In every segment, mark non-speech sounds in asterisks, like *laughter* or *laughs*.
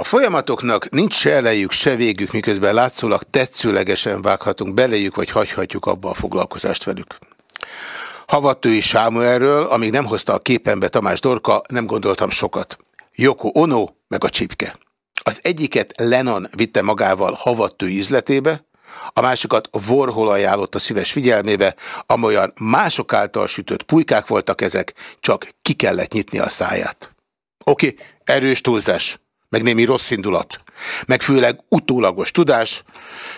A folyamatoknak nincs se elejük, se végük, miközben látszólag tetszőlegesen vághatunk belejük, vagy hagyhatjuk abba a foglalkozást velük. Havattői Sámuelről, amíg nem hozta a képembe Tamás Dorka, nem gondoltam sokat. Joko Ono, meg a csipke. Az egyiket Lennon vitte magával havattői üzletébe, a másikat Warhol ajánlott a szíves figyelmébe, amolyan mások által sütött pulykák voltak ezek, csak ki kellett nyitni a száját. Oké, okay, erős túlzás meg némi rossz indulat, meg főleg utólagos tudás,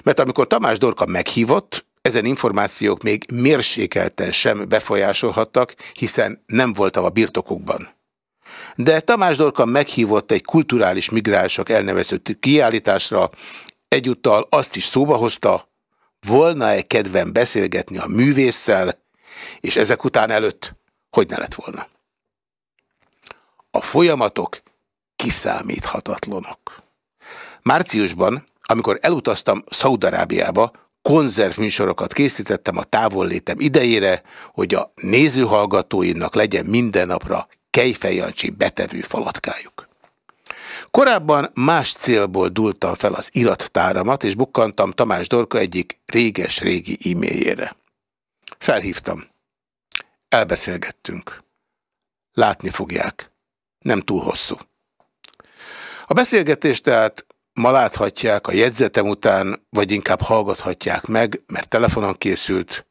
mert amikor Tamás Dorka meghívott, ezen információk még mérsékelten sem befolyásolhattak, hiszen nem voltam a birtokukban. De Tamás Dorka meghívott egy kulturális migránsok elnevezett kiállításra, egyúttal azt is szóba hozta, volna-e kedvem beszélgetni a művésszel, és ezek után előtt hogy ne lett volna. A folyamatok kiszámíthatatlanok. Márciusban, amikor elutaztam Szaudarábiába, konzervműsorokat készítettem a távollétem idejére, hogy a nézőhallgatóinak legyen minden napra Kejfejancsi betevő falatkájuk. Korábban más célból dultam fel az irattáramat, és bukkantam Tamás Dorka egyik réges-régi e-mailjére. Felhívtam. Elbeszélgettünk. Látni fogják. Nem túl hosszú. A beszélgetést tehát ma láthatják a jegyzetem után, vagy inkább hallgathatják meg, mert telefonon készült.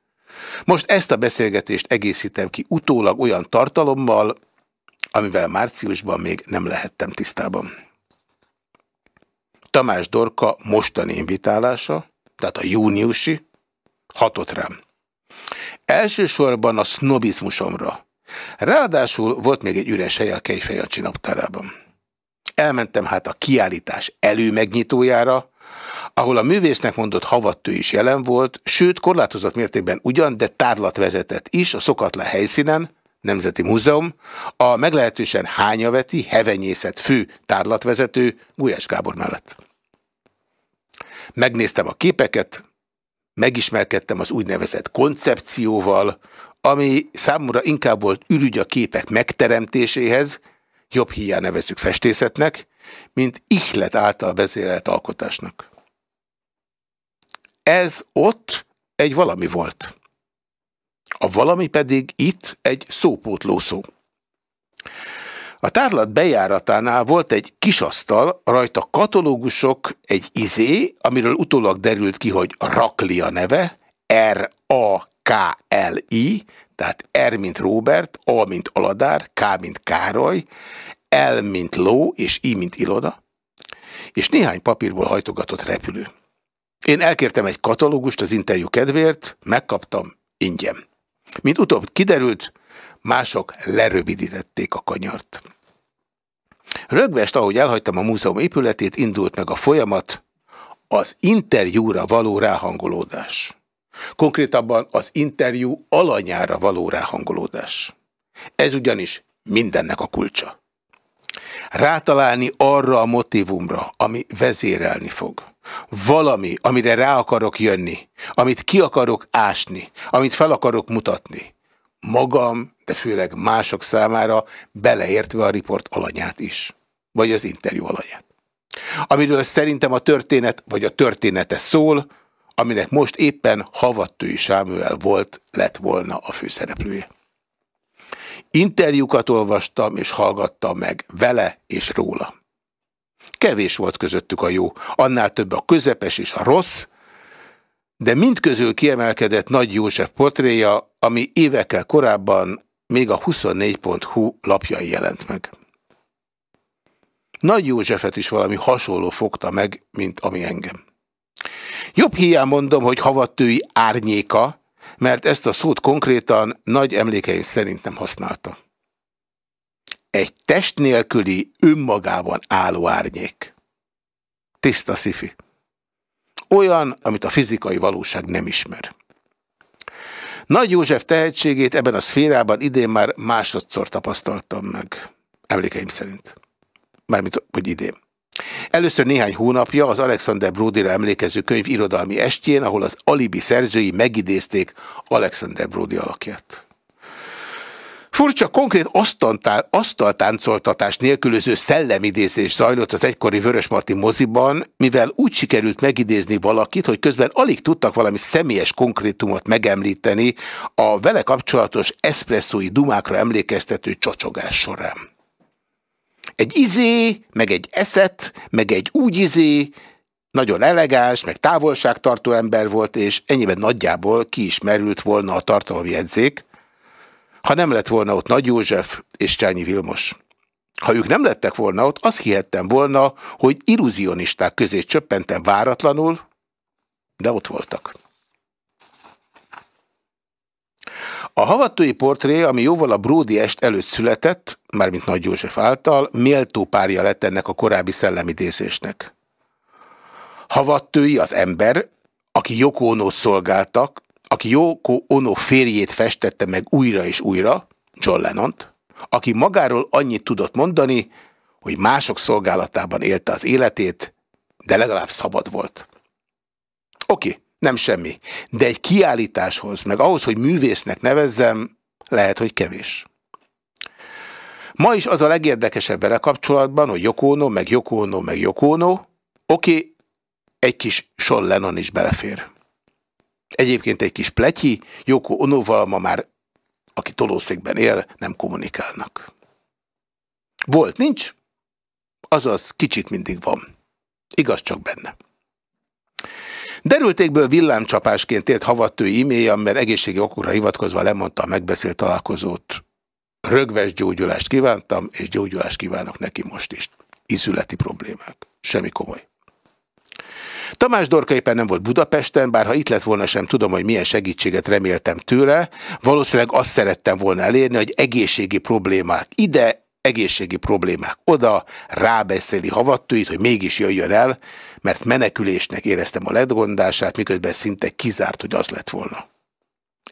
Most ezt a beszélgetést egészítem ki utólag olyan tartalommal, amivel márciusban még nem lehettem tisztában. Tamás Dorka mostani invitálása, tehát a júniusi, hatott rám. Elsősorban a sznobizmusomra. Ráadásul volt még egy üres hely a Kejfejancsi naptárában. Elmentem hát a kiállítás előmegnyitójára, ahol a művésznek mondott havattő is jelen volt, sőt korlátozott mértékben ugyan, de tárlat vezetett is a szokatlan helyszínen, Nemzeti Múzeum, a meglehetősen hányaveti, hevenyészet fő tárlatvezető Gulyás Gábor mellett. Megnéztem a képeket, megismerkedtem az úgynevezett koncepcióval, ami számomra inkább volt ürügy a képek megteremtéséhez, jobb hiány nevezük festészetnek, mint ihlet által vezérelt alkotásnak. Ez ott egy valami volt. A valami pedig itt egy szópótló szó. A tárlat bejáratánál volt egy kisasztal, rajta katalógusok, egy izé, amiről utólag derült ki, hogy Raklia neve, R-A-K-L-I, tehát R, mint Robert, A, mint Aladár, K, mint Károly, L, mint ló, és I, mint iloda, és néhány papírból hajtogatott repülő. Én elkértem egy katalógust az interjú kedvéért, megkaptam ingyen. Mint utóbb kiderült, mások lerövidítették a kanyart. Rögvest, ahogy elhagytam a múzeum épületét, indult meg a folyamat, az interjúra való ráhangolódás. Konkrétabban az interjú alanyára való ráhangolódás. Ez ugyanis mindennek a kulcsa. Rátalálni arra a motivumra, ami vezérelni fog. Valami, amire rá akarok jönni, amit ki akarok ásni, amit fel akarok mutatni. Magam, de főleg mások számára beleértve a riport alanyát is. Vagy az interjú alanyát. Amiről szerintem a történet, vagy a története szól, aminek most éppen Havattői Sámuel volt, lett volna a főszereplője. Interjúkat olvastam és hallgattam meg vele és róla. Kevés volt közöttük a jó, annál több a közepes és a rossz, de mindközül kiemelkedett Nagy József portréja, ami évekkel korábban még a 24.hu lapjai jelent meg. Nagy Józsefet is valami hasonló fogta meg, mint ami engem. Jobb hiány mondom, hogy havattői árnyéka, mert ezt a szót konkrétan nagy emlékeim szerint nem használta. Egy test nélküli, önmagában álló árnyék. Tiszta szifi. Olyan, amit a fizikai valóság nem ismer. Nagy József tehetségét ebben a szférában idén már másodszor tapasztaltam meg. Emlékeim szerint. Mármint, hogy idén. Először néhány hónapja az Alexander Brodira emlékező könyv irodalmi estjén, ahol az alibi szerzői megidézték Alexander Brody alakját. Furcsa, konkrét asztaltáncoltatás nélkülöző szellemidézés zajlott az egykori Vörösmarty moziban, mivel úgy sikerült megidézni valakit, hogy közben alig tudtak valami személyes konkrétumot megemlíteni a vele kapcsolatos eszpresszói dumákra emlékeztető csocsogás során. Egy izé, meg egy eszet, meg egy úgy izé, nagyon elegáns, meg távolságtartó ember volt, és ennyiben nagyjából ki is merült volna a tartalomjegyzék, ha nem lett volna ott Nagy József és Csányi Vilmos. Ha ők nem lettek volna ott, azt hihettem volna, hogy illuzionisták közé csöppentem váratlanul, de ott voltak. A havatói portré, ami jóval a Bródi est előtt született, mármint Nagy József által, méltó párja lett ennek a korábbi szellemidézésnek. Havattői az ember, aki Joko szolgáltak, aki Joko Ono férjét festette meg újra és újra, John lennon aki magáról annyit tudott mondani, hogy mások szolgálatában élte az életét, de legalább szabad volt. Oké, okay, nem semmi, de egy kiállításhoz, meg ahhoz, hogy művésznek nevezzem, lehet, hogy kevés. Ma is az a legérdekesebb vele kapcsolatban, hogy Jokóno, meg Jokóno, meg Jokóno, oké, egy kis Sean Lennon is belefér. Egyébként egy kis pletyi, Joko Onoval ma már, aki tolószékben él, nem kommunikálnak. Volt, nincs? Azaz kicsit mindig van. Igaz csak benne. Derültékből villámcsapásként ért havattő e-mail, mert egészségi okokra hivatkozva lemondta a megbeszélt találkozót. Rögves gyógyulást kívántam, és gyógyulást kívánok neki most is. Izületi problémák. Semmi komoly. Tamás Dorka éppen nem volt Budapesten, bár ha itt lett volna sem tudom, hogy milyen segítséget reméltem tőle. Valószínűleg azt szerettem volna elérni, hogy egészségi problémák ide, egészségi problémák oda, rábeszéli havattőit, hogy mégis jöjjön el, mert menekülésnek éreztem a ledgondását, miközben szinte kizárt, hogy az lett volna.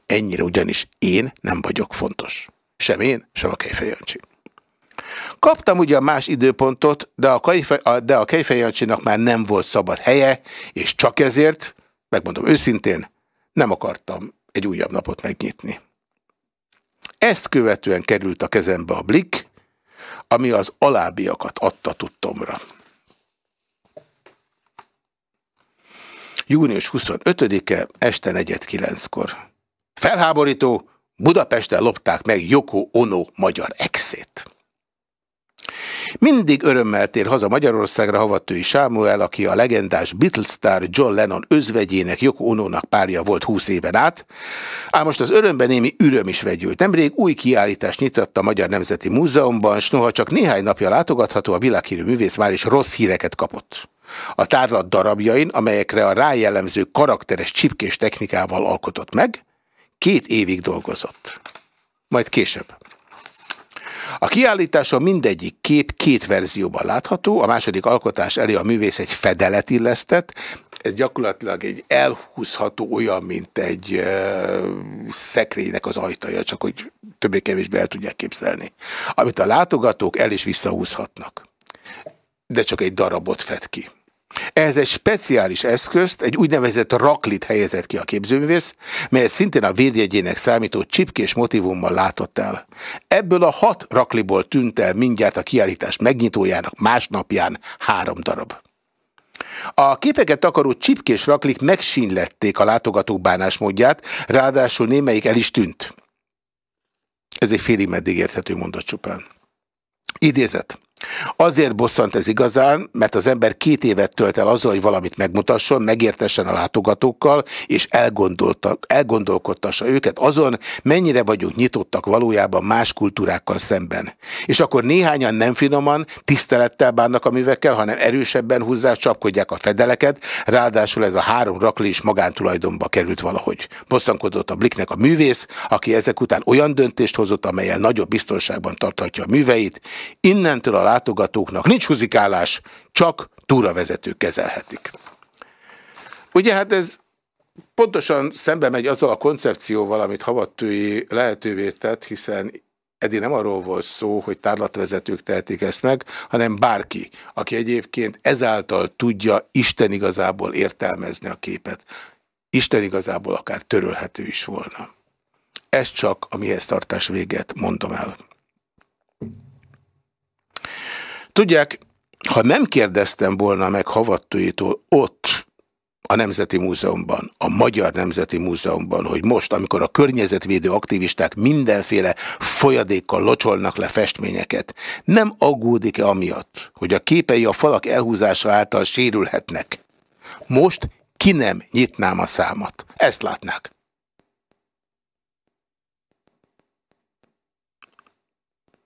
Ennyire ugyanis én nem vagyok fontos. Sem én, sem a Kejfejancsi. Kaptam ugyan más időpontot, de a, Kejfe, de a Kejfejancsinak már nem volt szabad helye, és csak ezért, megmondom őszintén, nem akartam egy újabb napot megnyitni. Ezt követően került a kezembe a blik, ami az alábbiakat adta tudtomra. Június 25-e, este 4.9-kor. Felháborító, Budapesten lopták meg Joko Ono magyar exét. Mindig örömmel tér haza Magyarországra Havatői Sámuel, aki a legendás Beatles-sztár John Lennon özvegyének Joko Onónak párja volt 20 éven át, ám most az örömben némi üröm is vegyült. Nemrég új kiállítást nyitott a Magyar Nemzeti Múzeumban, s noha csak néhány napja látogatható, a világhírű művész már is rossz híreket kapott. A tárlat darabjain, amelyekre a rájellemző karakteres csipkés technikával alkotott meg, két évig dolgozott. Majd később. A kiállításon mindegyik kép két verzióban látható, a második alkotás elé a művész egy fedelet illesztett, ez gyakorlatilag egy elhúzható olyan, mint egy uh, szekrénynek az ajtaja, csak hogy többé-kevésbé el tudják képzelni. Amit a látogatók el is visszahúzhatnak. De csak egy darabot fed ki. Ehhez egy speciális eszközt, egy úgynevezett raklit helyezett ki a képzőművész, melyet szintén a védjegyének számító csipkés motivummal látott el. Ebből a hat rakliból tűnt el mindjárt a kiállítás megnyitójának másnapján három darab. A képeket akaró csipkés raklik megsínlették a látogatók bánásmódját, ráadásul némelyik el is tűnt. Ez egy félig meddig érthető mondat csupán. Idézet. Azért bosszant ez igazán, mert az ember két évet tölt el azzal, hogy valamit megmutasson, megértessen a látogatókkal, és elgondolkodtassa őket azon, mennyire vagyunk nyitottak valójában más kultúrákkal szemben. És akkor néhányan nem finoman, tisztelettel bánnak a művekkel, hanem erősebben húzzák, csapkodják a fedeleket, ráadásul ez a három rakli is magántulajdonba került valahogy. Bosszankodott a Bliknek a művész, aki ezek után olyan döntést hozott, amelyel nagyobb biztonságban tarthatja a műveit. Innentől a látogatóknak nincs húzikálás, csak túravezetők kezelhetik. Ugye hát ez pontosan szembe megy azzal a koncepcióval, amit Havattői lehetővé tett, hiszen eddig nem arról volt szó, hogy tárlatvezetők tehetik ezt meg, hanem bárki, aki egyébként ezáltal tudja Isten igazából értelmezni a képet. Isten igazából akár törölhető is volna. ezt csak a mihez tartás véget mondom el. Tudják, ha nem kérdeztem volna meg Havattőjétől ott, a Nemzeti Múzeumban, a Magyar Nemzeti Múzeumban, hogy most, amikor a környezetvédő aktivisták mindenféle folyadékkal locsolnak le festményeket, nem aggódik-e amiatt, hogy a képei a falak elhúzása által sérülhetnek? Most ki nem nyitnám a számat. Ezt látnák.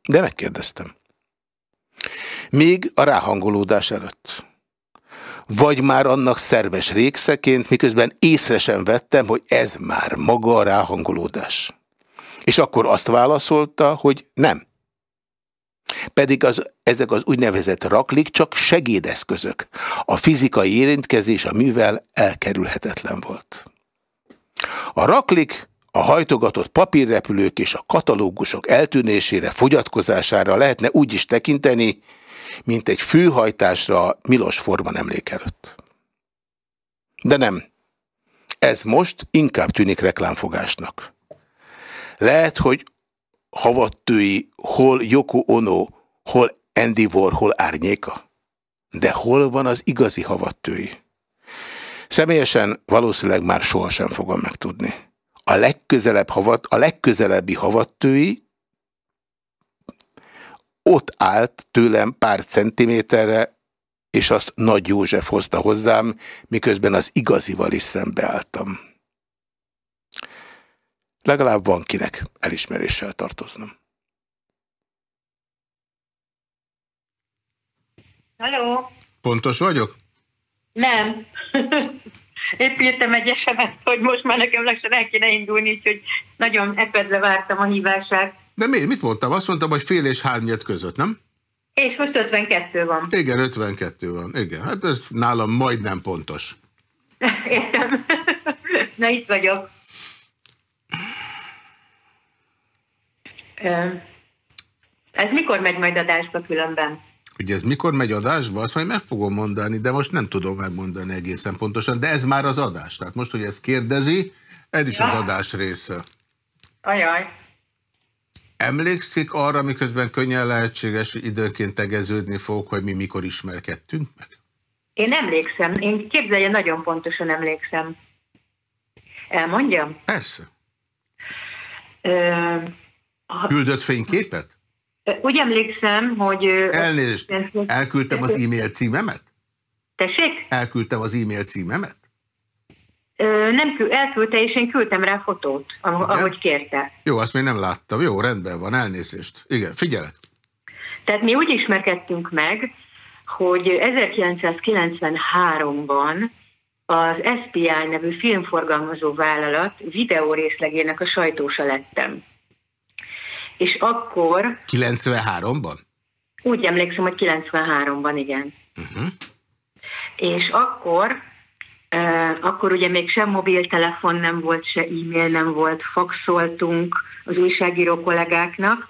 De megkérdeztem. Még a ráhangolódás előtt. Vagy már annak szerves régszeként, miközben észre sem vettem, hogy ez már maga a ráhangolódás. És akkor azt válaszolta, hogy nem. Pedig az, ezek az úgynevezett raklik csak segédeszközök. A fizikai érintkezés a művel elkerülhetetlen volt. A raklik a hajtogatott papírrepülők és a katalógusok eltűnésére, fogyatkozására lehetne úgy is tekinteni, mint egy főhajtásra Milos Forman emlék előtt. De nem. Ez most inkább tűnik reklámfogásnak. Lehet, hogy havattői hol Yoko Ono, hol Andy Warhol árnyéka. De hol van az igazi havattői? Személyesen valószínűleg már sohasem fogom megtudni. A legközelebb havat, a legközelebbi havattői ott állt tőlem pár centiméterre, és azt Nagy József hozta hozzám, miközben az igazival is szembeálltam. Legalább van kinek elismeréssel tartoznom. Halló? Pontos vagyok? Nem. *laughs* Épp írtam egy esemet, hogy most már nekem lassan el kéne indulni, úgyhogy nagyon epedve vártam a hívását. De miért? Mit mondtam? Azt mondtam, hogy fél és hárnyed között, nem? És most 52 van. Igen, 52 van. Igen, hát ez nálam majdnem pontos. *laughs* Értem. Na itt vagyok. Ez mikor megy majd adásba különben? Hogy ez mikor megy adásba, azt majd meg fogom mondani, de most nem tudom megmondani egészen pontosan, de ez már az adás. Tehát most, hogy ezt kérdezi, ez is ja. az adás része. Ajaj. Emlékszik arra, miközben könnyen lehetséges, hogy időnként tegeződni fog, hogy mi mikor ismerkedtünk meg? Én emlékszem. Én képzelje, nagyon pontosan emlékszem. Elmondjam? Persze. Ö, a... Küldött fényképet? Úgy emlékszem, hogy... Elnézést, elküldtem az e-mail címemet? Tessék? Elküldtem az e-mail címemet? Nem kül, elküldte, és én küldtem rá fotót, ahogy kérte. Jó, azt még nem láttam. Jó, rendben van, elnézést. Igen, figyelek. Tehát mi úgy ismerkedtünk meg, hogy 1993-ban az SPI nevű filmforgalmazó vállalat videórészlegének a sajtósa lettem. És akkor... 93-ban? Úgy emlékszem, hogy 93-ban, igen. Uh -huh. És akkor akkor ugye még sem mobiltelefon nem volt, se e-mail nem volt, faxoltunk az újságíró kollégáknak.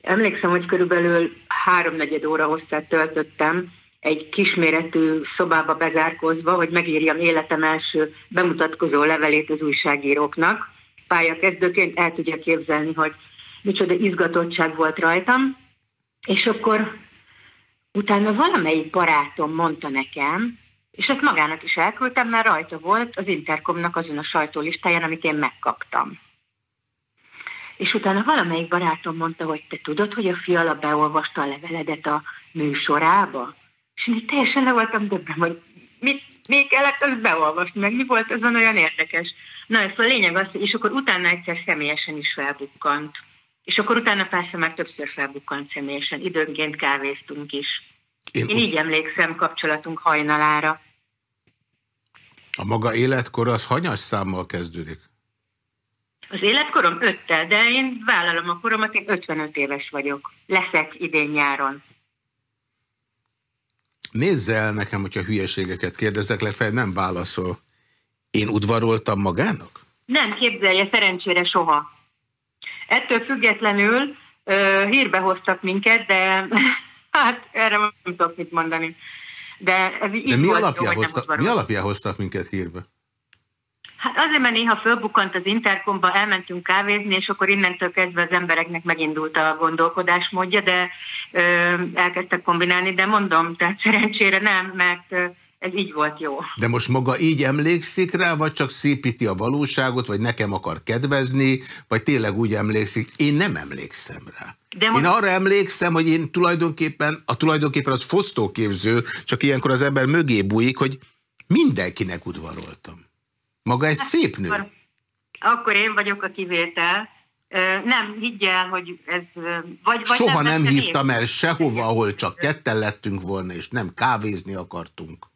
Emlékszem, hogy körülbelül háromnegyed óra hosszát töltöttem egy kisméretű szobába bezárkozva, hogy megírjam életem első bemutatkozó levelét az újságíróknak. Pályakezdőként el tudja képzelni, hogy micsoda izgatottság volt rajtam. És akkor utána valamelyik barátom mondta nekem, és ezt magának is elküldtem, mert rajta volt az Intercomnak azon a sajtólistáján, amit én megkaptam. És utána valamelyik barátom mondta, hogy te tudod, hogy a fiala beolvasta a leveledet a műsorába? És én teljesen le voltam döbben, hogy mit, mi kellett azt beolvasni, meg mi volt azon olyan érdekes. Na, ez a lényeg az, és akkor utána egyszer személyesen is felbukkant. És akkor utána persze már többször felbukkant személyesen, időnként kávéztunk is. Én, Én így emlékszem kapcsolatunk hajnalára. A maga életkor az hanyas számmal kezdődik? Az életkorom öttel, de én vállalom a koromat, én 55 éves vagyok. Leszek idén nyáron. Nézze el nekem, hogyha hülyeségeket kérdezek, legfeljebb nem válaszol. Én udvaroltam magának? Nem, képzelje, szerencsére soha. Ettől függetlenül ö, hírbe hoztak minket, de *laughs* hát erre nem tudok mit mondani. De, De mi, alapján hozta, mi alapján hoztak minket hírbe? Hát azért, mert néha fölbukkant az interkomba, elmentünk kávézni, és akkor innentől kezdve az embereknek megindult a gondolkodásmódja, de ö, elkezdtek kombinálni, de mondom, tehát szerencsére nem, mert ö, ez így volt jó. De most maga így emlékszik rá, vagy csak szépíti a valóságot, vagy nekem akar kedvezni, vagy tényleg úgy emlékszik? Én nem emlékszem rá. De most... Én arra emlékszem, hogy én tulajdonképpen, a tulajdonképpen az fosztóképző, csak ilyenkor az ember mögé bújik, hogy mindenkinek udvaroltam. Maga egy hát, szép nő. Akkor, akkor én vagyok a kivétel. Nem, higgyel, hogy ez... Vagy, vagy Soha nem, nem hívtam el sehova, ahol csak ketten lettünk volna, és nem kávézni akartunk.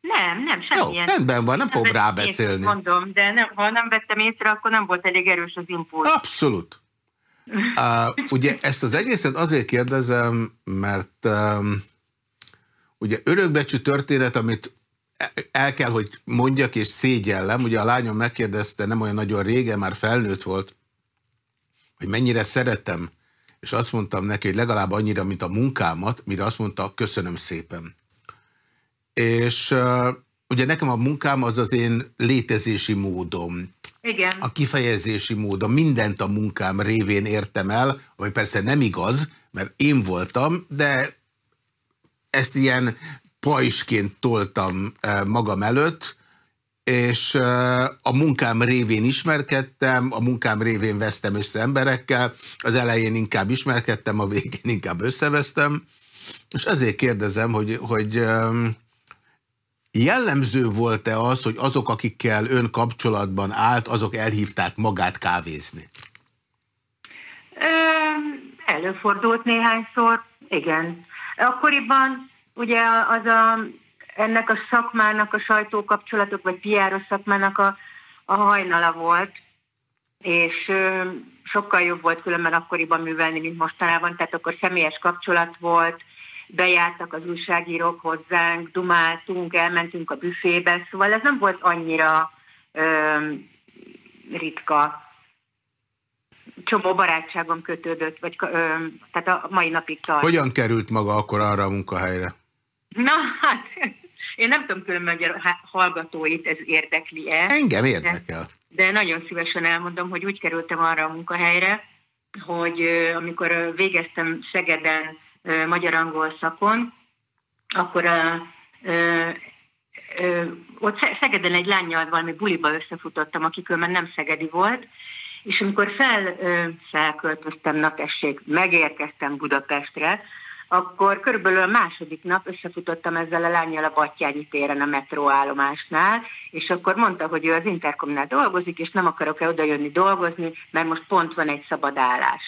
Nem, nem, semmilyen. Jó, rendben van, nem, nem fog rábeszélni. Mondom, de nem, ha nem vettem észre, akkor nem volt elég erős az impulzus. Abszolút. Uh, ugye ezt az egészet azért kérdezem, mert um, ugye örökbecsű történet, amit el kell, hogy mondjak, és szégyellem. Ugye a lányom megkérdezte, nem olyan nagyon régen, már felnőtt volt, hogy mennyire szeretem, és azt mondtam neki, hogy legalább annyira, mint a munkámat, mire azt mondta, köszönöm szépen. És uh, ugye nekem a munkám az az én létezési módom. Igen. A kifejezési módom, mindent a munkám révén értem el, ami persze nem igaz, mert én voltam, de ezt ilyen pajsként toltam magam előtt, és a munkám révén ismerkedtem, a munkám révén vesztem össze emberekkel, az elején inkább ismerkedtem, a végén inkább összevesztem, és ezért kérdezem, hogy, hogy jellemző volt-e az, hogy azok, akikkel ön kapcsolatban állt, azok elhívták magát kávézni? Előfordult néhányszor, igen. Akkoriban ugye az a, ennek a szakmának, a sajtókapcsolatok, vagy piáros szakmának a, a hajnala volt, és sokkal jobb volt különben akkoriban művelni, mint mostanában, tehát akkor személyes kapcsolat volt, bejártak az újságírók hozzánk, dumáltunk, elmentünk a büfébe, szóval ez nem volt annyira ö, ritka. Csomó barátságom kötődött, vagy ö, tehát a mai napig tart. Hogyan került maga akkor arra a munkahelyre? Na, hát én nem tudom különben, hogy a hallgatóit ez érdekli-e. Engem érdekel. De, de nagyon szívesen elmondom, hogy úgy kerültem arra a munkahelyre, hogy amikor végeztem Szegeden magyar-angol szakon, akkor a, ö, ö, ott Szegeden egy lányjal valami buliba összefutottam, aki különben nem szegedi volt, és amikor fel, ö, felköltöztem napesség, megérkeztem Budapestre, akkor körülbelül a második nap összefutottam ezzel a lányjal a Battyányi téren a metróállomásnál, és akkor mondta, hogy ő az Interkomnál dolgozik, és nem akarok-e odajönni dolgozni, mert most pont van egy szabad állás.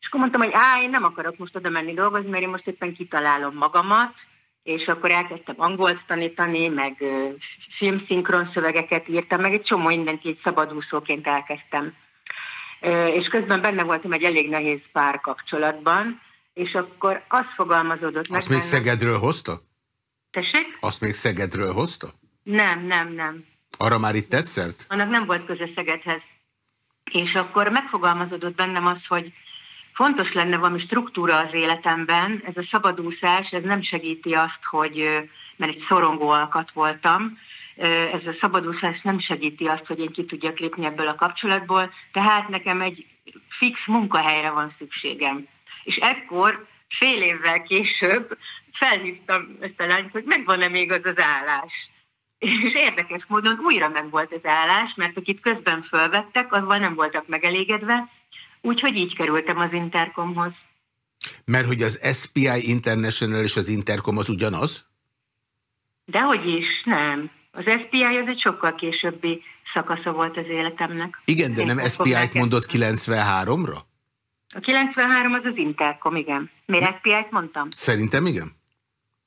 És akkor mondtam, hogy á, én nem akarok most oda menni dolgozni, mert én most éppen kitalálom magamat, és akkor elkezdtem angolt tanítani, meg filmszinkron szövegeket írtam, meg egy csomó mindent így szabadúszóként elkezdtem. És közben benne voltam egy elég nehéz pár kapcsolatban, és akkor azt fogalmazódott meg. Azt még. Szegedről hozta? Tessék? Azt még Szegedről hozta? Nem, nem, nem. Arra már itt tetszett? Annak nem volt köze Szegedhez. És akkor megfogalmazódott bennem az, hogy fontos lenne valami struktúra az életemben, ez a szabadúszás, ez nem segíti azt, hogy, mert egy szorongó alkat voltam, ez a szabadúszás nem segíti azt, hogy én ki tudjak lépni ebből a kapcsolatból, tehát nekem egy fix munkahelyre van szükségem. És ekkor fél évvel később felhívtam ezt a lányt, hogy megvan-e még az az állás. És érdekes módon újra meg volt az állás, mert akit közben fölvettek, azzal nem voltak megelégedve, úgyhogy így kerültem az Intercomhoz. Mert hogy az SPI International és az Intercom az ugyanaz? Dehogy is, nem. Az SPI az egy sokkal későbbi szakasza volt az életemnek. Igen, de nem SPI-t mondott 93-ra? A 93 az az Intercom, igen. Miért SPI-t mondtam? Szerintem igen.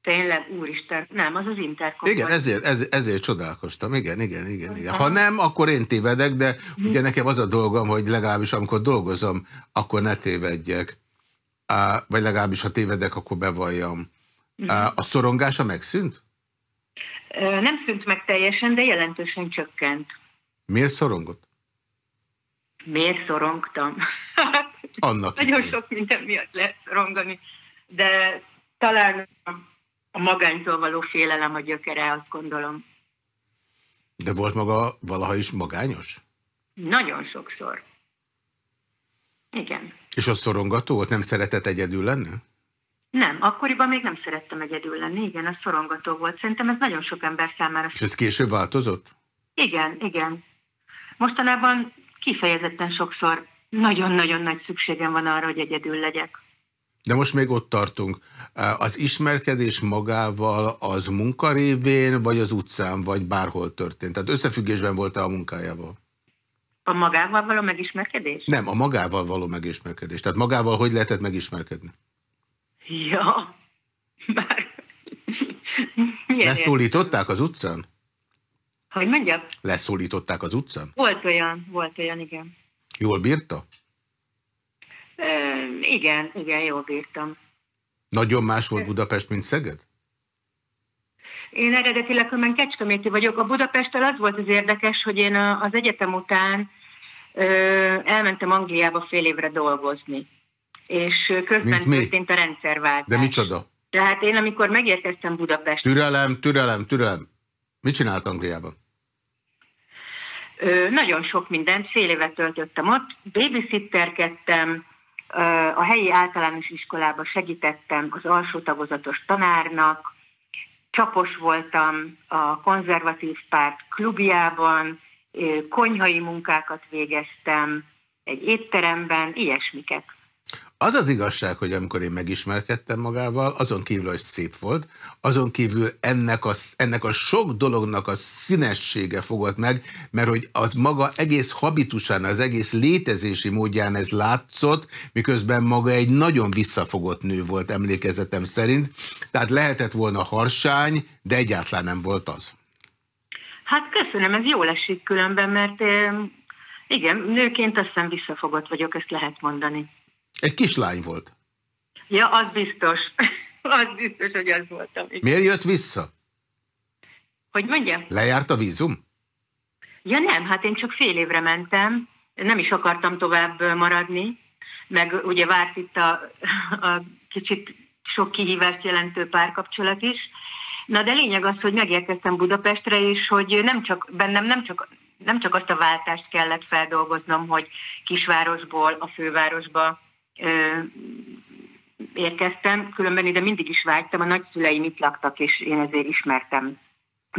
Tényleg, úristen, nem, az az Intercom. Igen, ezért, ezért, ezért csodálkoztam, igen, igen, igen, igen. Ha nem, akkor én tévedek, de mhm. ugye nekem az a dolgom, hogy legalábbis amikor dolgozom, akkor ne tévedjek. Vagy legalábbis, ha tévedek, akkor bevalljam. Mhm. A szorongása megszűnt? Nem szűnt meg teljesen, de jelentősen csökkent. Miért szorongott? Miért szorongtam? Annak *laughs* Nagyon sok minden miatt lehet szorongani, de talán a magánytól való félelem a gyökere, azt gondolom. De volt maga valaha is magányos? Nagyon sokszor. Igen. És az szorongató volt? Nem szeretett egyedül lenni? Nem, akkoriban még nem szerettem egyedül lenni, igen, az szorongató volt. Szerintem ez nagyon sok ember számára. És ez később változott? Igen, igen. Mostanában kifejezetten sokszor nagyon-nagyon nagy szükségem van arra, hogy egyedül legyek. De most még ott tartunk. Az ismerkedés magával az munkarévén, vagy az utcán, vagy bárhol történt? Tehát összefüggésben volt-e a munkájával? A magával való megismerkedés? Nem, a magával való megismerkedés. Tehát magával hogy lehetett megismerkedni? Ja, *laughs* bár... *laughs* Leszólították az utcán? Hogy mondjam? Leszólították az utcán? Volt olyan, volt olyan, igen. Jól bírta? Igen, igen, jól bírtam. Nagyon más volt Budapest, mint Szeged? Én eredetileg különben Kecskeméti vagyok. A Budapesttel az volt az érdekes, hogy én az egyetem után ö, elmentem Angliába fél évre dolgozni. És közben történt a rendszerváltás. De micsoda? Tehát én, amikor megérkeztem Budapestre... Türelem, türelem, türelem. Mit csinált Angliában? Ö, nagyon sok mindent, fél évet töltöttem ott, babysitterkedtem, a helyi általános iskolába segítettem az alsó tagozatos tanárnak, csapos voltam a konzervatív párt klubjában, konyhai munkákat végeztem, egy étteremben, ilyesmiket. Az az igazság, hogy amikor én megismerkedtem magával, azon kívül, hogy szép volt, azon kívül ennek a, ennek a sok dolognak a színessége fogott meg, mert hogy az maga egész habitusán, az egész létezési módján ez látszott, miközben maga egy nagyon visszafogott nő volt emlékezetem szerint, tehát lehetett volna harsány, de egyáltalán nem volt az. Hát köszönöm, ez jól esik különben, mert igen, nőként azt hiszem visszafogott vagyok, ezt lehet mondani. Egy kislány volt. Ja, az biztos. *laughs* az biztos, hogy az voltam. Miért jött vissza? Hogy mondja? Lejárt a vízum? Ja nem, hát én csak fél évre mentem, nem is akartam tovább maradni, meg ugye várt itt a, *laughs* a kicsit sok kihívást jelentő párkapcsolat is. Na de lényeg az, hogy megérkeztem Budapestre, és hogy nem csak, bennem nem csak, nem csak azt a váltást kellett feldolgoznom, hogy kisvárosból a fővárosba érkeztem, különben ide mindig is vágytam, a nagyszüleim itt laktak, és én ezért ismertem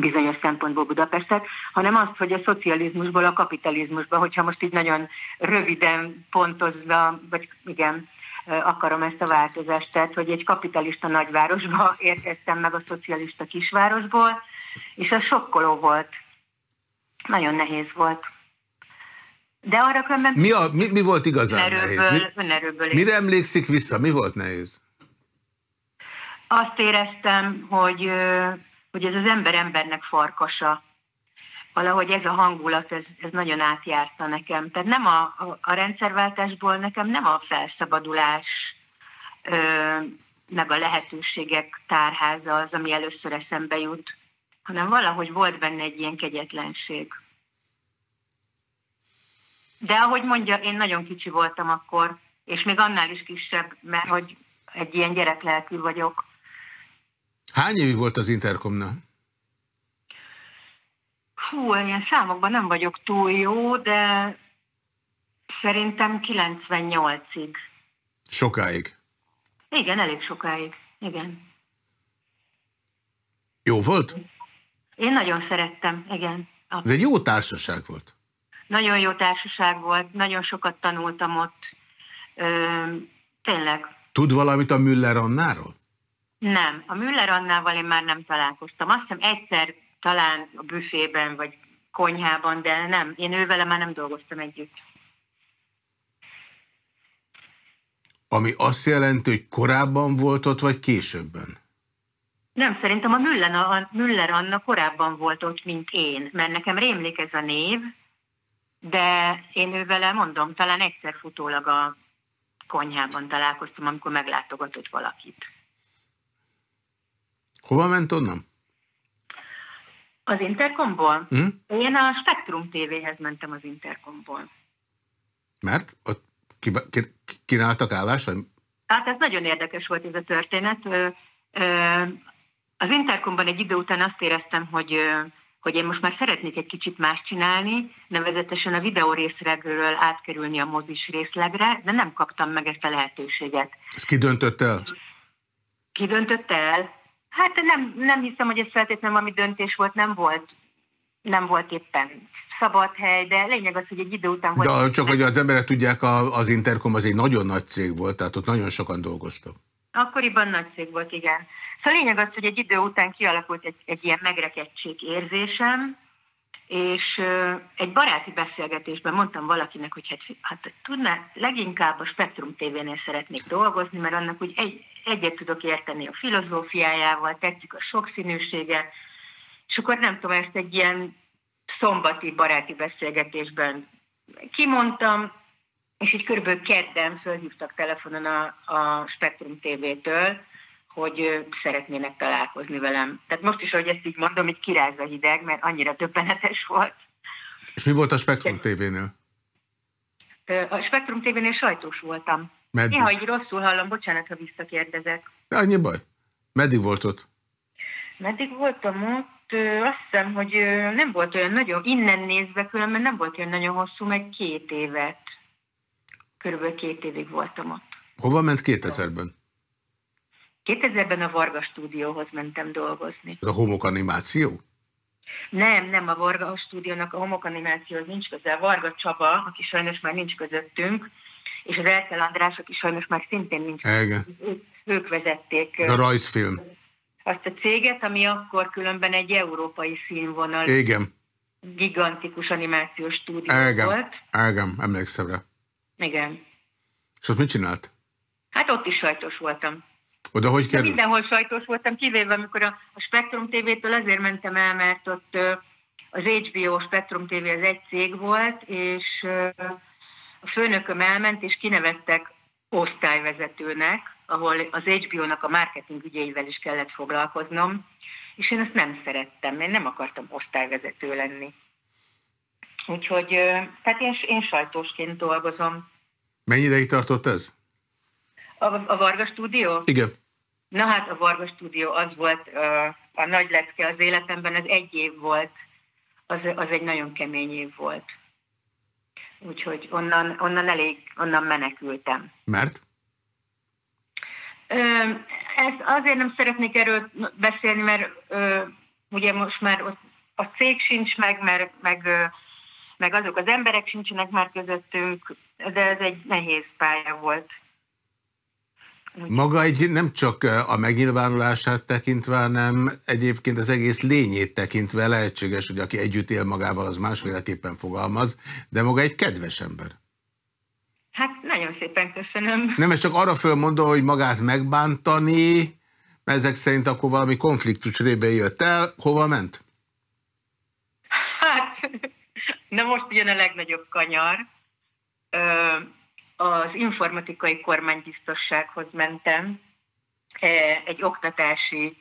bizonyos szempontból Budapestet, hanem azt, hogy a szocializmusból a kapitalizmusba, hogyha most így nagyon röviden pontozva, vagy igen, akarom ezt a változást, tehát hogy egy kapitalista nagyvárosba *laughs* érkeztem meg a szocialista kisvárosból, és az sokkoló volt. Nagyon nehéz volt. De arra különben... Mi, a, mi, mi volt igazán önerőből, nehéz? Mi, önerőből mire emlékszik vissza? Mi volt nehéz? Azt éreztem, hogy, hogy ez az ember embernek farkasa. Valahogy ez a hangulat, ez, ez nagyon átjárta nekem. Tehát nem a, a, a rendszerváltásból nekem nem a felszabadulás, ö, meg a lehetőségek tárháza az, ami először eszembe jut, hanem valahogy volt benne egy ilyen kegyetlenség. De ahogy mondja, én nagyon kicsi voltam akkor, és még annál is kisebb, mert hogy egy ilyen gyereklelkű vagyok. Hány évig volt az Intercomnál? Hú, ilyen számokban nem vagyok túl jó, de szerintem 98-ig. Sokáig? Igen, elég sokáig. Igen. Jó volt? Én nagyon szerettem, igen. Ez egy jó társaság volt. Nagyon jó társaság volt, nagyon sokat tanultam ott. Ö, tényleg. Tud valamit a Müller Annáról? Nem, a Müller Annával én már nem találkoztam. Azt hiszem egyszer talán a büfében vagy konyhában, de nem, én ővele már nem dolgoztam együtt. Ami azt jelenti, hogy korábban volt ott, vagy későbben? Nem, szerintem a Müller, a Müller Anna korábban volt ott, mint én, mert nekem rémlik ez a név, de én ővele mondom, talán egyszer futólag a konyhában találkoztam, amikor meglátogatott valakit. Hova ment onnan? Az Intercomból? Hm? Én a Spektrum TV-hez mentem az Intercomból. Mert? Ott kínáltak állást? Vagy? Hát ez nagyon érdekes volt ez a történet. Az Intercomban egy idő után azt éreztem, hogy hogy én most már szeretnék egy kicsit más csinálni, nevezetesen a videó részlegről átkerülni a mozis részlegre, de nem kaptam meg ezt a lehetőséget. Ezt ki döntött el? Ki döntött el? Hát nem, nem hiszem, hogy ez feltétlenül valami döntés volt, nem volt, nem volt éppen szabad hely, de lényeg az, hogy egy idő után... De csak, hogy az emberek tudják, az Intercom az egy nagyon nagy cég volt, tehát ott nagyon sokan dolgoztak. Akkoriban nagy cég volt, igen. Szóval lényeg az, hogy egy idő után kialakult egy, egy ilyen megrekedtség érzésem, és egy baráti beszélgetésben mondtam valakinek, hogy hát, hát tudná, leginkább a Spektrum TV-nél szeretnék dolgozni, mert annak úgy egy, egyet tudok érteni a filozófiájával, tetszik a sokszínűsége, és akkor nem tudom, ezt egy ilyen szombati baráti beszélgetésben kimondtam, és így körülbelül kedden fölhívtak telefonon a, a Spektrum TV-től, hogy szeretnének találkozni velem. Tehát most is, hogy ezt így mondom, így kiráz a hideg, mert annyira többenetes volt. És mi volt a Spektrum TV-nél? A Spektrum TV-nél sajtós voltam. Meddig? Néha így rosszul hallom, bocsánat, ha visszakérdezek. De annyi baj. Meddig volt ott? Meddig voltam ott, azt hiszem, hogy nem volt olyan nagyon, innen nézve különben nem volt olyan nagyon hosszú, meg két évet. Körülbelül két évig voltam ott. Hova ment 2000-ben? 2000-ben a Varga stúdióhoz mentem dolgozni. Ez a homokanimáció? Nem, nem a Varga stúdiónak a homokanimációhoz nincs köze. A Varga Csaba, aki sajnos már nincs közöttünk, és az Erkel András, aki sajnos már szintén nincs közöttünk. Ők, ők vezették. A rajzfilm. Azt a céget, ami akkor különben egy európai színvonal. Igen. Gigantikus animációs stúdió Igen. volt. Igen, emlékszem rá. Igen. És ott mit csinált? Hát ott is sajtos voltam. Oda hogy kerül? Mindenhol sajtos voltam, kivéve amikor a, a Spektrum TV-től azért mentem el, mert ott az HBO Spektrum TV az egy cég volt, és a főnököm elment, és kinevettek osztályvezetőnek, ahol az HBO-nak a marketing ügyeivel is kellett foglalkoznom, és én ezt nem szerettem, én nem akartam osztályvezető lenni. Úgyhogy, tehát én, én sajtósként dolgozom. Mennyi ideig tartott ez? A, a Varga stúdió? Igen. Na hát a Varga stúdió az volt a nagy lecke az életemben, az egy év volt, az, az egy nagyon kemény év volt. Úgyhogy onnan, onnan elég, onnan menekültem. Mert? Ö, ezt azért nem szeretnék erről beszélni, mert ö, ugye most már a cég sincs meg, meg, meg, meg azok az emberek sincsenek már közöttünk, de ez egy nehéz pálya volt. Maga egy nem csak a megnyilvánulását tekintve, hanem egyébként az egész lényét tekintve lehetséges, hogy aki együtt él magával, az másféleképpen fogalmaz, de maga egy kedves ember. Hát nagyon szépen köszönöm. Nem, ez csak arra fölmondom, hogy magát megbántani, mert ezek szerint akkor valami konfliktus rébe jött el. Hova ment? Hát, na most jön a legnagyobb kanyar. Ö az informatikai kormánybiztossághoz mentem, e, egy oktatási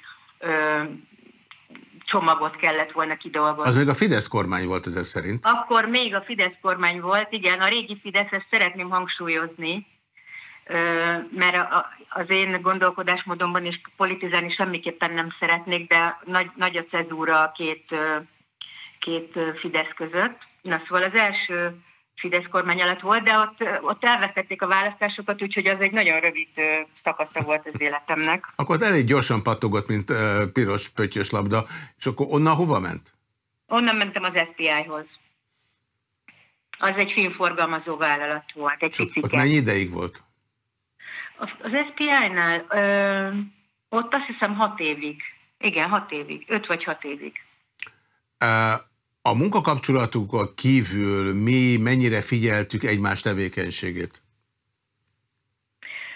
csomagot kellett volna kidolgozni. Az még a Fidesz kormány volt ezek szerint? Akkor még a Fidesz kormány volt, igen, a régi Fidesz, ezt szeretném hangsúlyozni, mert az én gondolkodásmódomban is politizálni semmiképpen nem szeretnék, de nagy, nagy a cezúra a két, két Fidesz között. Na szóval az első Fidesz kormány alatt volt, de ott, ott elvesztették a választásokat, úgyhogy az egy nagyon rövid szakasza volt az életemnek. Akkor ott elég gyorsan pattogott, mint piros pöttyös labda, és akkor onnan hova ment? Onnan mentem az SPI-hoz. Az egy filmforgalmazó vállalat volt, egy Ott mennyi ideig volt? Az SPI-nál ott azt hiszem hat évig. Igen, hat évig. Öt vagy hat évig. Uh, a munkakapcsolatukkal kívül mi mennyire figyeltük egymás tevékenységét?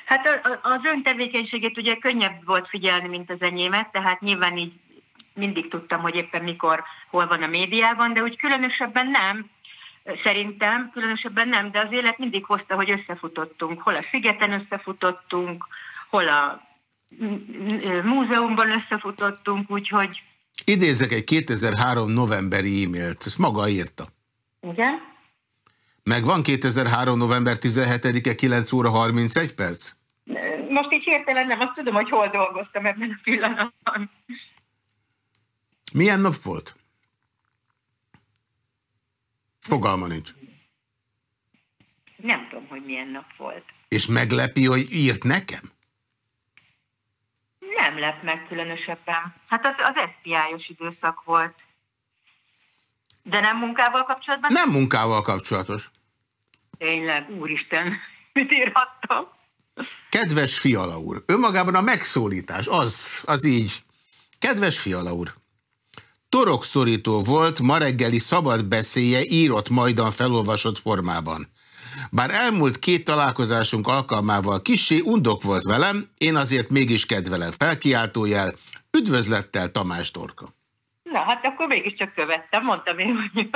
Hát az ön tevékenységét ugye könnyebb volt figyelni, mint az enyémet, tehát nyilván így mindig tudtam, hogy éppen mikor, hol van a médiában, de úgy különösebben nem, szerintem különösebben nem, de az élet mindig hozta, hogy összefutottunk. Hol a Szigeten összefutottunk, hol a múzeumban összefutottunk, úgyhogy Idézek egy 2003 novemberi e-mailt, ezt maga írta. Igen? Meg van 2003 november 17-e 9 óra 31 perc? Most így hirtelen nem, azt tudom, hogy hol dolgoztam ebben a pillanatban. Milyen nap volt? Fogalma nincs. Nem tudom, hogy milyen nap volt. És meglepi, hogy írt nekem? Nem lep meg különösebben. Hát az, az SPI-os időszak volt. De nem munkával kapcsolatban? Nem munkával kapcsolatos. Tényleg, úristen, *laughs* mit írhattam? Kedves Fiala úr, önmagában a megszólítás, az, az így. Kedves Fiala úr, torokszorító volt ma reggeli szabad beszélje írott majdan felolvasott formában. Bár elmúlt két találkozásunk alkalmával kisé undok volt velem, én azért mégis kedvelem felkiáltójel, üdvözlettel Tamás Torka. Na, hát akkor mégiscsak követtem, mondtam én, hogy...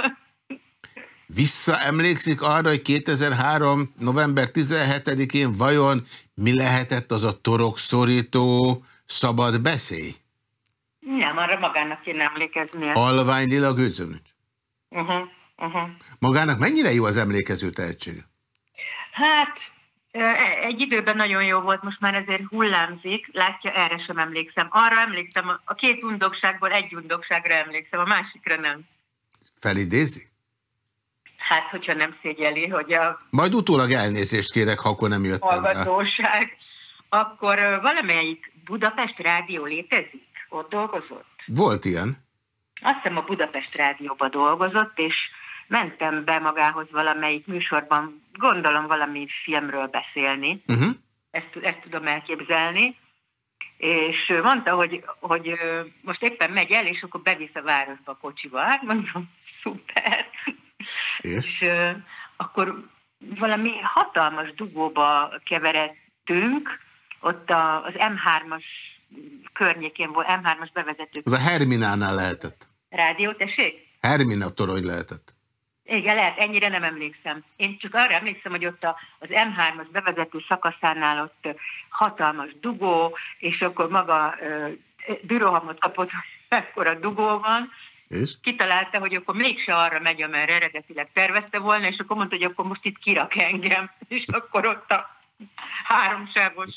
Visszaemlékszik arra, hogy 2003. november 17-én vajon mi lehetett az a torokszorító szabad beszély? Nem, arra magának kéne emlékeznie. Alvány lila gőzönöcs? Uh -huh, uh -huh. Magának mennyire jó az emlékező tehetség? Hát, egy időben nagyon jó volt, most már ezért hullámzik, látja, erre sem emlékszem. Arra emlékszem, a két undokságból egy undokságra emlékszem, a másikra nem. Felidézi? Hát, hogyha nem szégyeli, hogy a... Majd utólag elnézést kérek, ha akkor nem jöttem Hallgatóság. Akkor valamelyik Budapest rádió létezik? Ott dolgozott? Volt ilyen. Azt hiszem a Budapest rádióban dolgozott, és mentem be magához valamelyik műsorban, gondolom valami filmről beszélni. Uh -huh. ezt, ezt tudom elképzelni. És mondta, hogy, hogy most éppen megy el, és akkor bevisz a városba a kocsiba. Hát *laughs* mondom, szuper. És, és akkor valami hatalmas dugóba keveredtünk, ott a, az M3-as környékén volt, M3-as bevezető. Az a Herminánál lehetett. Rádió, tessék? Hermina torony lehetett. Igen, lehet, ennyire nem emlékszem. Én csak arra emlékszem, hogy ott az M3-as bevezető szakaszánál ott hatalmas dugó, és akkor maga bürohamot kapott, mekkora dugó van, és? Kitalálta, hogy akkor mégse arra megy, amerre eredetileg tervezte volna, és akkor mondta, hogy akkor most itt kirak engem. *laughs* És akkor ott a háromsávos,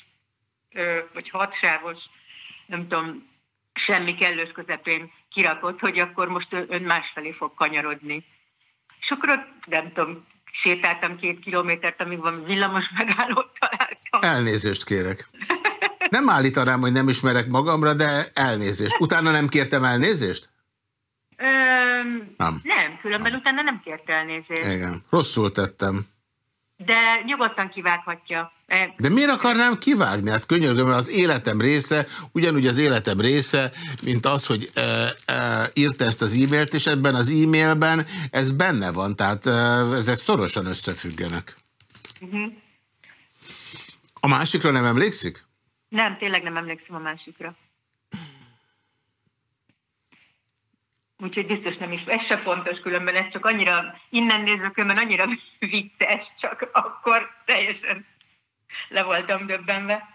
vagy hatsávos, nem tudom, semmi kellős közepén kirakott, hogy akkor most ön másfelé fog kanyarodni. És akkor ott, nem tudom, sétáltam két kilométert, amíg van villamos megállót találtam. Elnézést kérek. Nem állítanám, hogy nem ismerek magamra, de elnézést. Utána nem kértem elnézést? Ö, nem. Nem, különben nem. utána nem kért elnézést. Igen, rosszul tettem. De nyugodtan kivághatja. De miért akarnám kivágni? Hát könyörgöm, az életem része, ugyanúgy az életem része, mint az, hogy e, e, írta ezt az e-mailt, és ebben az e-mailben ez benne van, tehát e, ezek szorosan összefüggenek. Uh mhm. -huh. A másikra nem emlékszik? Nem, tényleg nem emlékszem a másikra. Úgyhogy biztos nem is, ez se fontos különben, ez csak annyira, innen nézőkönben annyira *laughs* vicces, csak akkor teljesen le voltam döbbenve.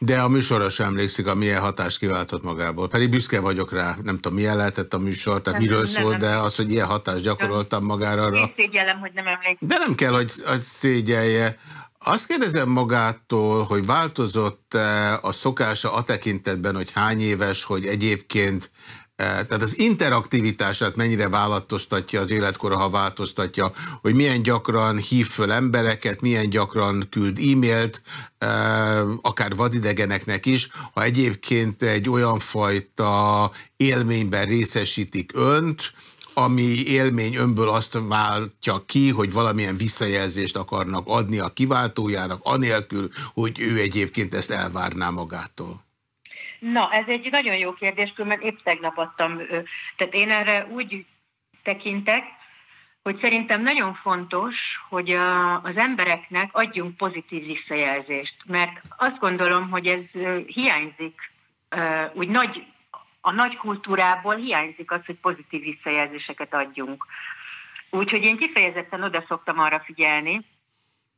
De a műsorra sem emlékszik, a milyen hatást kiváltott magából. Pedig büszke vagyok rá, nem tudom, milyen lehetett a műsor, tehát nem, miről nem, szól, nem, de az, hogy ilyen hatást gyakoroltam magára. Arra... Én szégyellem, hogy nem emlékszem. De nem kell, hogy, hogy szégyelje. Azt kérdezem magától, hogy változott-e a szokása a tekintetben, hogy hány éves, hogy egyébként tehát az interaktivitását mennyire változtatja az életkora, ha változtatja, hogy milyen gyakran hív föl embereket, milyen gyakran küld e-mailt, akár vadidegeneknek is, ha egyébként egy olyan fajta élményben részesítik önt, ami élmény önből azt váltja ki, hogy valamilyen visszajelzést akarnak adni a kiváltójának, anélkül, hogy ő egyébként ezt elvárná magától. Na, ez egy nagyon jó kérdés, mert épp tegnap adtam. Tehát én erre úgy tekintek, hogy szerintem nagyon fontos, hogy a, az embereknek adjunk pozitív visszajelzést, mert azt gondolom, hogy ez hiányzik, úgy nagy, a nagy kultúrából hiányzik az, hogy pozitív visszajelzéseket adjunk. Úgyhogy én kifejezetten oda szoktam arra figyelni,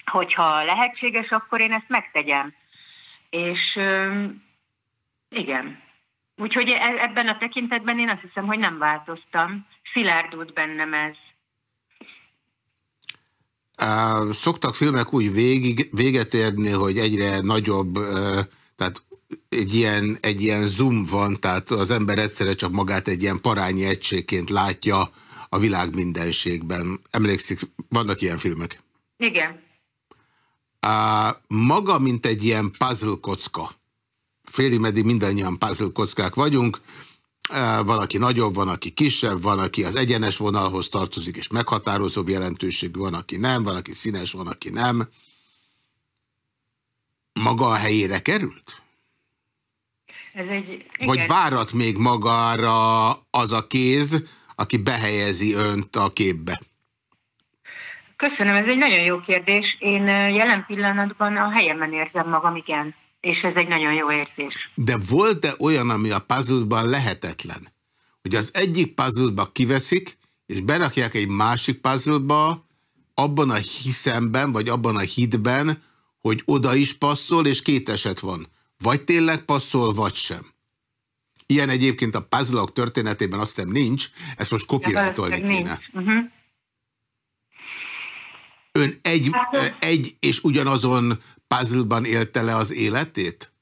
hogyha lehetséges, akkor én ezt megtegyem. És igen. Úgyhogy e- ebben a tekintetben én azt hiszem, hogy nem változtam. Szilárdult bennem ez. Szoktak filmek úgy végig, véget érni, hogy egyre nagyobb, tehát egy ilyen, egy ilyen zoom van, tehát az ember egyszerre csak magát egy ilyen parányi egységként látja a világ mindenségben. Emlékszik, vannak ilyen filmek? Igen. A, maga, mint egy ilyen puzzle kocka. Félig meddig mindannyian puzzle kockák vagyunk. Van, aki nagyobb, van, aki kisebb, van, aki az egyenes vonalhoz tartozik, és meghatározóbb jelentőségű, van, aki nem, van, aki színes, van, aki nem. Maga a helyére került? Ez egy, igen. Vagy várat még magára az a kéz, aki behelyezi önt a képbe? Köszönöm, ez egy nagyon jó kérdés. Én jelen pillanatban a helyemen érzem magam, igen. És ez egy nagyon jó érzés. De volt-e olyan, ami a puzzle lehetetlen? Hogy az egyik puzzle kiveszik, és berakják egy másik puzzle abban a hiszemben, vagy abban a hitben, hogy oda is passzol, és két eset van. Vagy tényleg passzol, vagy sem. Ilyen egyébként a puzzle történetében azt hiszem nincs, ezt most copyrightolni kéne. Uh -huh. Ön egy, hát, egy és ugyanazon puzzle-ban élte le az életét?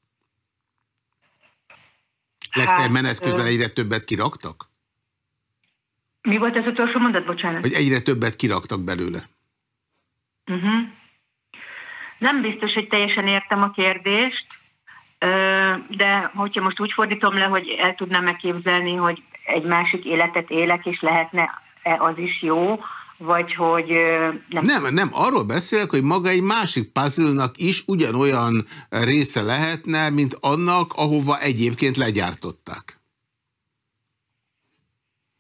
Legfeljebb hát, menet közben egyre többet kiraktak? Mi volt az utolsó mondat, bocsánat? Hogy egyre többet kiraktak belőle. Uh -huh. Nem biztos, hogy teljesen értem a kérdést, de hogyha most úgy fordítom le, hogy el tudnám megképzelni, hogy egy másik életet élek, és lehetne -e az is jó, vagy hogy... Nem, nem, nem arról beszélek, hogy maga egy másik puzzle is ugyanolyan része lehetne, mint annak, ahova egyébként legyártották.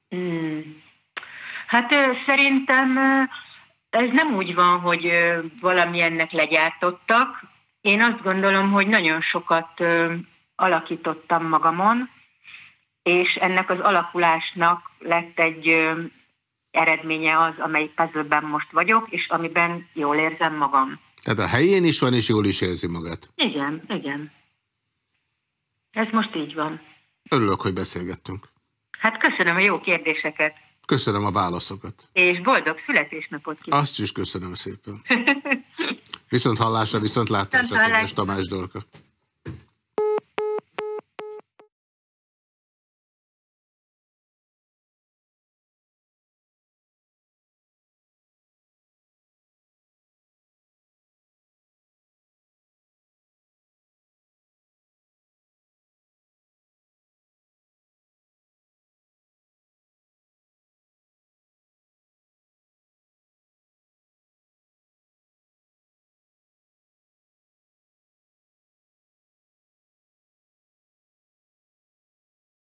Hmm. Hát szerintem ez nem úgy van, hogy valamilyennek legyártottak. Én azt gondolom, hogy nagyon sokat alakítottam magamon, és ennek az alakulásnak lett egy eredménye az, amelyik puzzle most vagyok, és amiben jól érzem magam. Tehát a helyén is van, és jól is érzi magát. Igen, igen. Ez most így van. Örülök, hogy beszélgettünk. Hát köszönöm a jó kérdéseket. Köszönöm a válaszokat. És boldog születésnapot kívánok. Azt is köszönöm szépen. Viszont hallásra, viszont látásra, kedves Tamás Dorka.